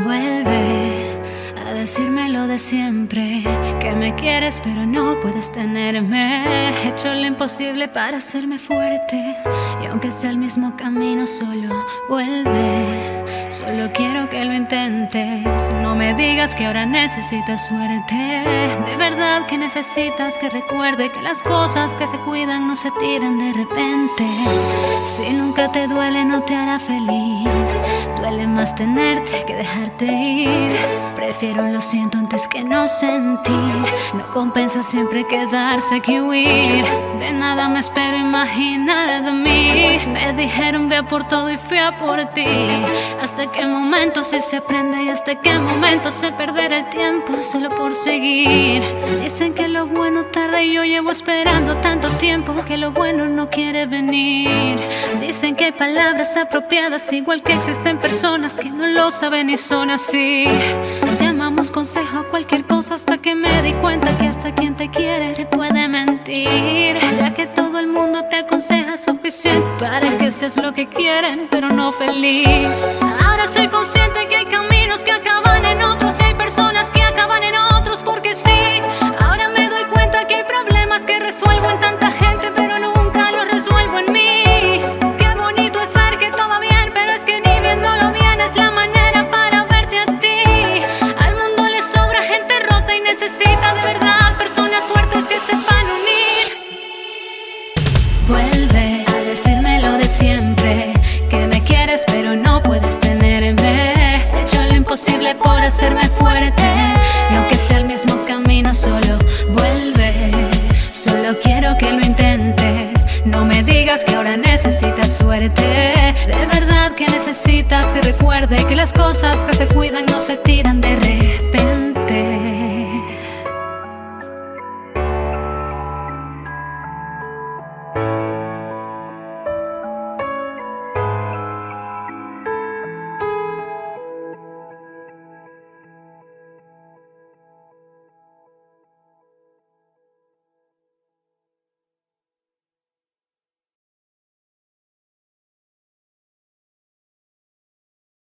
Vuelve decirme lo de siempre, que me quieres pero no puedes tenerme. He hecho lo imposible para hacerme fuerte y aunque sea el mismo camino solo, vuelve. Solo quiero que lo intentes, no me digas que ahora necesitas suerte. De verdad que necesitas que recuerde que las cosas que se cuidan no se tiran de repente. Si nunca te duele no te hará feliz, duele más tenerte que dejarte ir. Prefiero lo siento antes que no sentir. No compensa siempre quedarse que huir. De nada me espero imaginar de mí. Me dijeron ve por todo y fui a por ti. Hasta qué momento si se aprende y hasta qué momento se perder el tiempo solo por seguir. Dicen que lo bueno tarda y yo llevo esperando tanto tiempo que lo bueno no quiere venir. Dicen que hay palabras apropiadas igual que existen personas que no lo saben y son así. Llamamos consejo a cualquier cosa hasta que me di cuenta que hasta quien te quiere te puede mentir. Que todo el mundo te aconseja suficiente para que seas lo que quieren, pero no feliz. Por hacerme fuerte y aunque sea el mismo camino solo vuelve. Solo quiero que lo intentes, no me digas que ahora necesitas suerte. De verdad que necesitas que recuerde que las cosas que se cuidan